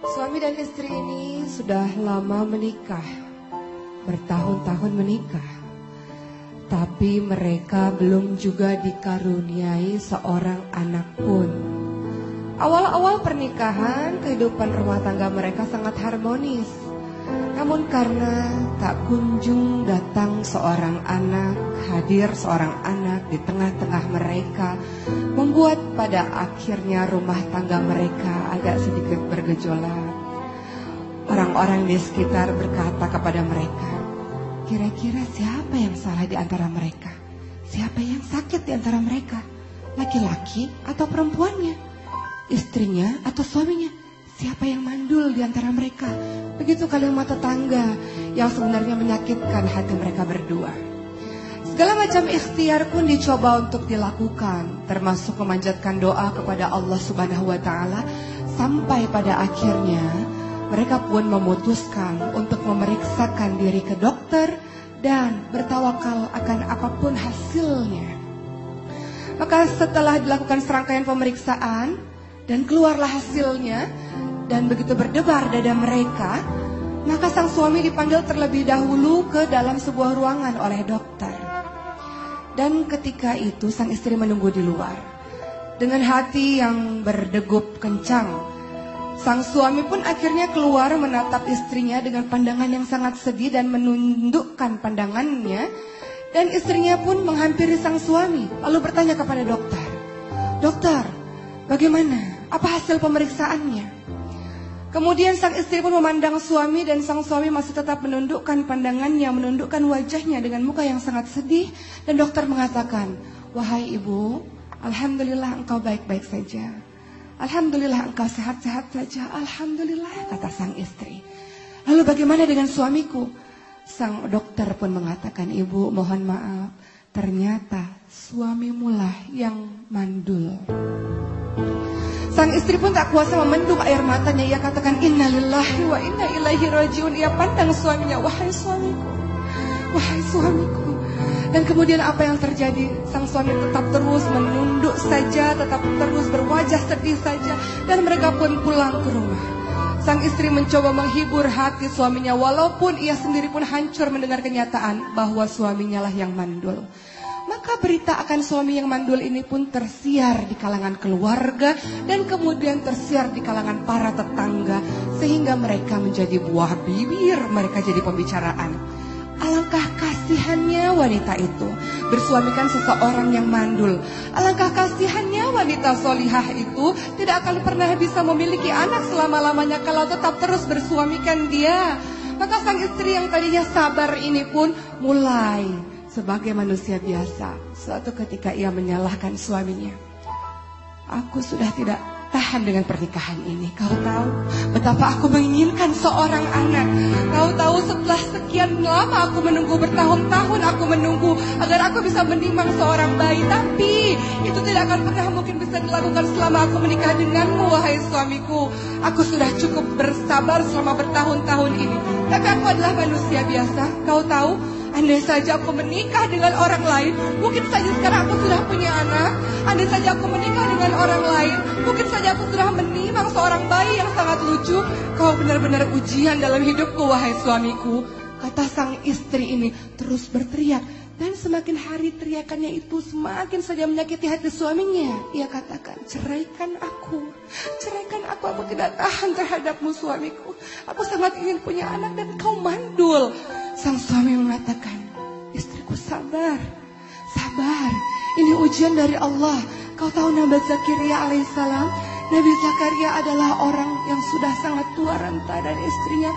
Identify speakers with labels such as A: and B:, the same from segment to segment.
A: Suami dan istri ini sudah lama menikah, bertahun-tahun menikah, tapi mereka belum juga dikaruniai seorang anak pun. Awal-awal pernikahan, kehidupan rumah tangga mereka sangat harmonis. Namun karena tak kunjung datang seorang anak, hadir seorang anak di tengah-tengah mereka, membuat pada akhirnya rumah tangga mereka agak sedikit bergejolak. Orang-orang di sekitar berkata kepada mereka, kira-kira siapa yang salah di antara mereka? Siapa yang sakit di antara mereka? Laki-laki atau perempuannya? Istrinya atau suaminya? Siapa yang mandul di antara mereka? Begitu kalimat tetangga yang sebenarnya menyakitkan hati mereka berdua. Segala macam ikhtiar pun dicoba untuk dilakukan, termasuk memanjatkan doa kepada Allah Subhanahu wa taala sampai pada akhirnya mereka pun memutuskan untuk memeriksakan diri ke dokter dan bertawakal akan apa pun hasilnya. Maka setelah dilakukan serangkaian pemeriksaan dan keluarlah hasilnya, dan begitu berdebar dada mereka, maka sang suami dipanggil terlebih dahulu ke dalam sebuah ruangan oleh dokter. Dan ketika itu sang istri menunggu di luar. Dengan hati yang berdegup kencang, sang suami pun akhirnya keluar menatap istrinya dengan pandangan yang sangat sedih dan menundukkan pandangannya. Dan istrinya pun menghampiri sang suami, lalu bertanya kepada dokter, Dokter, bagaimana? Apa hasil pemeriksaannya? Kemudian sang istri pun memandang suami dan sang suami masih tetap menundukkan pandangannya, menundukkan wajahnya dengan muka yang sangat sedih. Dan dokter mengatakan, wahai ibu, Alhamdulillah engkau baik-baik saja. Alhamdulillah engkau sehat-sehat saja. Alhamdulillah, kata sang istri. Lalu bagaimana dengan suamiku? Sang dokter pun mengatakan, ibu mohon maaf. Ternyata suamimulah yang mandul. Sang istri pun tak kuasa memendung air matanya. Ia katakan, Innalillahi wa inna ilaihi rajiun. Ia pandang suaminya, wahai suamiku, wahai suamiku. Dan kemudian apa yang terjadi? Sang suami tetap terus menunduk saja, tetap terus berwajah sedih saja. Dan mereka pun pulang ke rumah. Sang istri mencoba menghibur hati suaminya walaupun ia sendiri pun hancur mendengar kenyataan bahwa suaminya lah yang mandul. Maka berita akan suami yang mandul ini pun tersiar di kalangan keluarga dan kemudian tersiar di kalangan para tetangga sehingga mereka menjadi buah bibir, mereka jadi pembicaraan. Alangkah kasihannya wanita itu bersuamikan seseorang yang mandul. Alangkah kasihannya wanita solihah itu tidak akan pernah bisa memiliki anak selama-lamanya kalau tetap terus bersuamikan dia. Maka sang istri yang tadinya sabar ini pun mulai sebagai manusia biasa, suatu ketika ia menyalahkan suaminya. Aku sudah tidak tahan dengan pernikahan ini. Kau tahu betapa aku menginginkan seorang anak. Kau tahu setelah sekian lama aku menunggu bertahun-tahun aku menunggu agar aku bisa menimang seorang bayi. Tapi itu tidak akan pernah mungkin bisa dilakukan selama aku menikah denganmu wahai suamiku. Aku sudah cukup bersabar selama bertahun-tahun ini. Tapi aku adalah manusia biasa. Kau tahu Andai saja aku menikah dengan orang lain, mungkin saja sekarang aku sudah punya anak. Andai saja aku menikah dengan orang lain, mungkin saja aku sudah menimang seorang bayi yang sangat lucu. Kau benar-benar ujian dalam hidupku, wahai suamiku. Kata sang istri ini terus berteriak. Dan semakin hari teriakannya itu semakin saja menyakiti hati suaminya. Ia katakan, ceraikan aku. Ceraikan aku, aku tidak tahan terhadapmu suamiku. Aku sangat ingin punya anak dan kau mandul. Sang suami mengatakan, istriku sabar. Sabar, ini ujian dari Allah. Kau tahu Nabi Zakaria alaihissalam? Nabi Zakaria adalah orang yang sudah sangat tua renta dan istrinya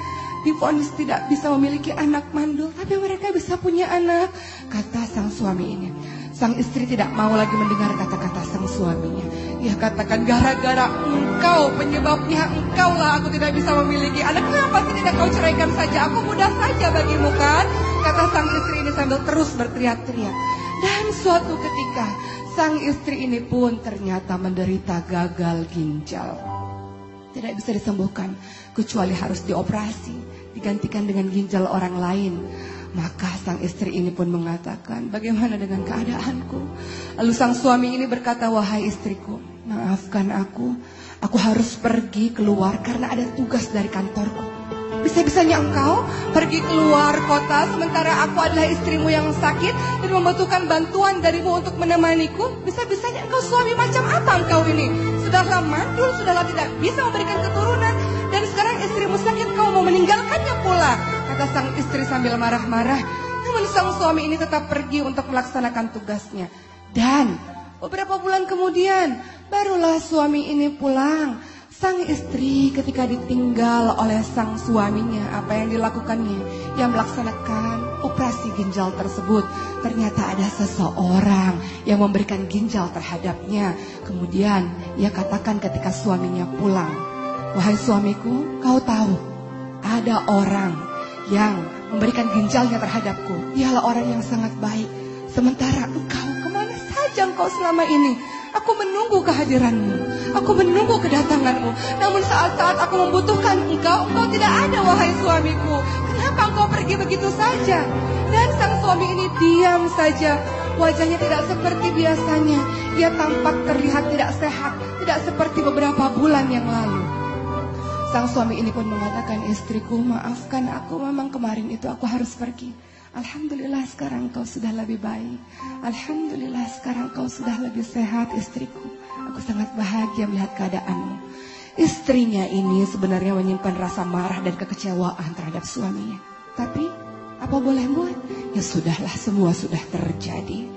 A: difonis tidak bisa memiliki anak mandul, tapi mereka bisa punya anak. Kata sang suami ini. Sang istri tidak mau lagi mendengar kata-kata sang suaminya. Ia katakan gara-gara engkau penyebabnya engkau lah aku tidak bisa memiliki anak. Kenapa tidak kau ceraikan saja? Aku mudah saja bagimu kan? Kata sang istri ini sambil terus berteriak-teriak. Dan suatu ketika sang istri ini pun ternyata menderita gagal ginjal. Tidak bisa disembuhkan kecuali harus dioperasi digantikan dengan ginjal orang lain. Maka sang istri ini pun mengatakan, bagaimana dengan keadaanku? Lalu sang suami ini berkata, wahai istriku, maafkan aku. Aku harus pergi keluar karena ada tugas dari kantorku. Bisa-bisanya engkau pergi keluar kota sementara aku adalah istrimu yang sakit dan membutuhkan bantuan darimu untuk menemaniku. Bisa-bisanya engkau suami macam apa engkau ini? Sudahlah mandul, sudahlah tidak bisa memberikan keturunan dan sekarang istrimu sakit kau mau meninggalkannya pula. Kata sang istri sambil marah-marah. Namun sang suami ini tetap pergi untuk melaksanakan tugasnya. Dan beberapa bulan kemudian barulah suami ini pulang. Sang istri ketika ditinggal oleh sang suaminya apa yang dilakukannya? Yang melaksanakan operasi ginjal tersebut. Ternyata ada seseorang yang memberikan ginjal terhadapnya. Kemudian ia katakan ketika suaminya pulang. Wahai suamiku, kau tahu ada orang yang memberikan ginjalnya terhadapku. Dialah orang yang sangat baik. Sementara engkau ke mana saja engkau selama ini? Aku menunggu kehadiranmu. Aku menunggu kedatanganmu. Namun saat-saat aku membutuhkan engkau, engkau tidak ada wahai suamiku. Kenapa engkau pergi begitu saja? Dan sang suami ini diam saja. Wajahnya tidak seperti biasanya. Ia tampak terlihat tidak sehat. Tidak seperti beberapa bulan yang lalu. Sang suami ini pun mengatakan istriku maafkan aku memang kemarin itu aku harus pergi. Alhamdulillah sekarang kau sudah lebih baik. Alhamdulillah sekarang kau sudah lebih sehat istriku. Aku sangat bahagia melihat keadaanmu. Istrinya ini sebenarnya menyimpan rasa marah dan kekecewaan terhadap suaminya. Tapi apa boleh buat? Ya sudahlah semua sudah terjadi.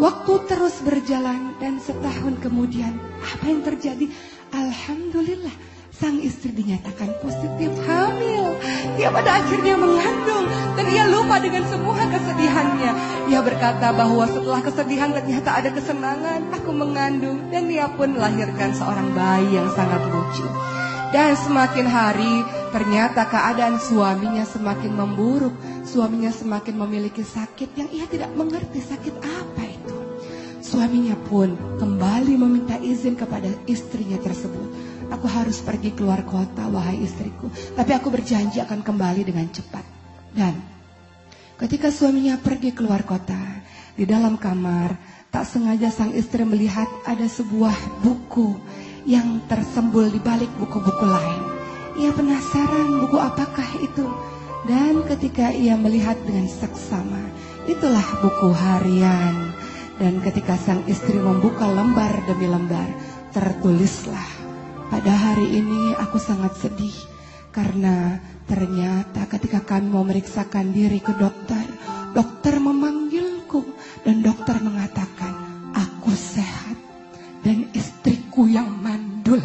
A: Waktu terus berjalan dan setahun kemudian apa yang terjadi? Alhamdulillah sang istri dinyatakan positif hamil. Dia pada akhirnya mengandung dan ia lupa dengan semua kesedihannya. Ia berkata bahwa setelah kesedihan ternyata ada kesenangan. Aku mengandung dan ia pun melahirkan seorang bayi yang sangat lucu. Dan semakin hari ternyata keadaan suaminya semakin memburuk. Suaminya semakin memiliki sakit yang ia tidak mengerti sakit apa itu. Suaminya pun kembali meminta izin kepada istrinya tersebut Aku harus pergi keluar kota, wahai istriku. Tapi aku berjanji akan kembali dengan cepat. Dan ketika suaminya pergi keluar kota, di dalam kamar, tak sengaja sang istri melihat ada sebuah buku yang tersembul di balik buku-buku lain. Ia penasaran buku apakah itu. Dan ketika ia melihat dengan seksama, itulah buku harian. Dan ketika sang istri membuka lembar demi lembar, tertulislah pada hari ini aku sangat sedih karena ternyata ketika kami mau memeriksakan diri ke dokter, dokter memanggilku dan dokter mengatakan aku sehat dan istriku yang mandul.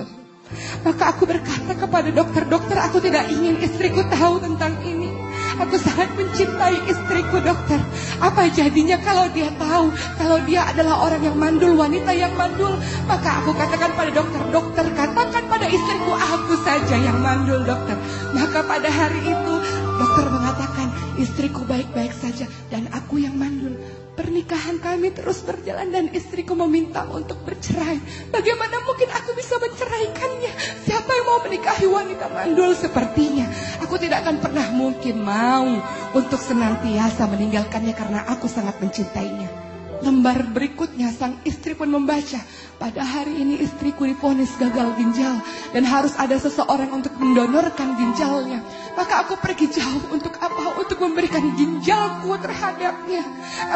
A: Maka aku berkata kepada dokter-dokter aku tidak ingin istriku tahu tentang ini. Aku sangat mencintai istriku dokter. Apa jadinya kalau dia tahu kalau dia adalah orang yang mandul, wanita yang mandul? Maka aku katakan pada dokter, dokter katakan pada istriku aku saja yang mandul dokter. Maka pada hari itu dokter mengatakan istriku baik-baik saja dan aku yang mandul. Pernikahan kami terus berjalan dan istriku meminta untuk bercerai. Bagaimana mungkin aku bisa menceraikannya? Siapa yang mau menikahi wanita mandul sepertinya? Aku tidak akan pernah mungkin mau untuk senantiasa meninggalkannya karena aku sangat mencintainya. Lembar berikutnya sang istri pun membaca pada hari ini istriku diponis gagal ginjal dan harus ada seseorang untuk mendonorkan ginjalnya. Maka aku pergi jauh untuk apa? Untuk memberikan ginjalku terhadapnya.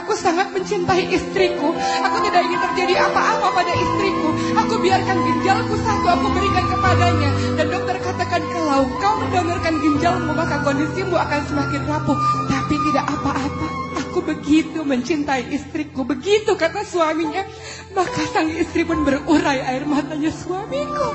A: Aku sangat mencintai istriku. Aku tidak ingin terjadi apa-apa pada istriku. Aku biarkan ginjalku satu aku berikan kepadanya. Dan dokter katakan kalau kau mendonorkan ginjalmu maka kondisimu akan semakin rapuh. Tapi tidak apa-apa. Begitu mencintai istriku. Begitu kata suaminya. Maka sang istri pun berurai air matanya suamiku.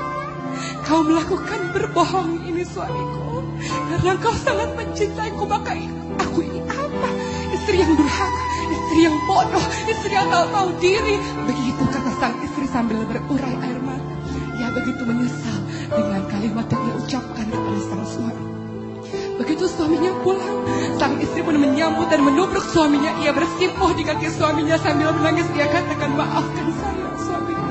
A: Kau melakukan berbohong ini suamiku. Karena kau sangat mencintaiku maka aku ini apa? Istri yang durhaka, istri yang bodoh, istri yang tak tahu diri. Begitu kata sang istri sambil berurai air mata. Ia begitu menyesal dengan kalimat yang ia ucapkan kepada sang suami. Begitu suaminya pulang, sang istri pun menyambut dan menubruk suaminya. Ia bersimpuh di kaki suaminya sambil menangis. Dia katakan, maafkan saya suamiku.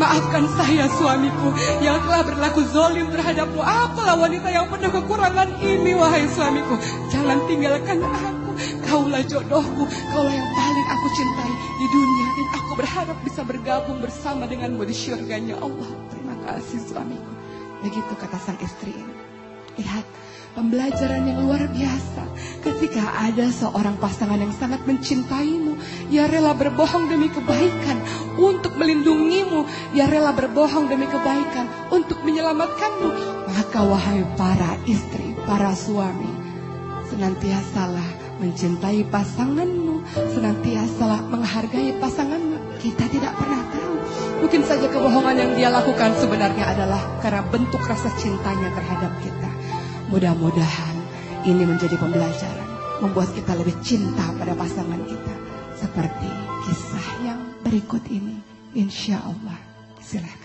A: Maafkan saya suamiku yang telah berlaku zolim terhadapmu. Apalah wanita yang penuh kekurangan ini, wahai suamiku. Jangan tinggalkan aku.
B: Kaulah jodohku, kaulah yang paling aku cintai di dunia. Dan aku berharap bisa bergabung bersama denganmu di syurganya Allah. Terima kasih suamiku. Begitu kata sang istri ini. Lihat, pembelajaran yang luar biasa. Ketika ada seorang pasangan yang sangat mencintaimu, ia rela berbohong demi kebaikan untuk melindungimu, ia rela berbohong demi kebaikan untuk menyelamatkanmu. Maka wahai para istri, para suami, senantiasalah mencintai pasanganmu, senantiasalah menghargai pasanganmu. Kita tidak pernah tahu. Mungkin saja kebohongan yang dia lakukan sebenarnya adalah karena bentuk rasa cintanya terhadap kita. Mudah-mudahan ini menjadi pembelajaran, membuat kita lebih cinta pada pasangan kita. Seperti kisah yang berikut ini. Insya Allah. Silakan.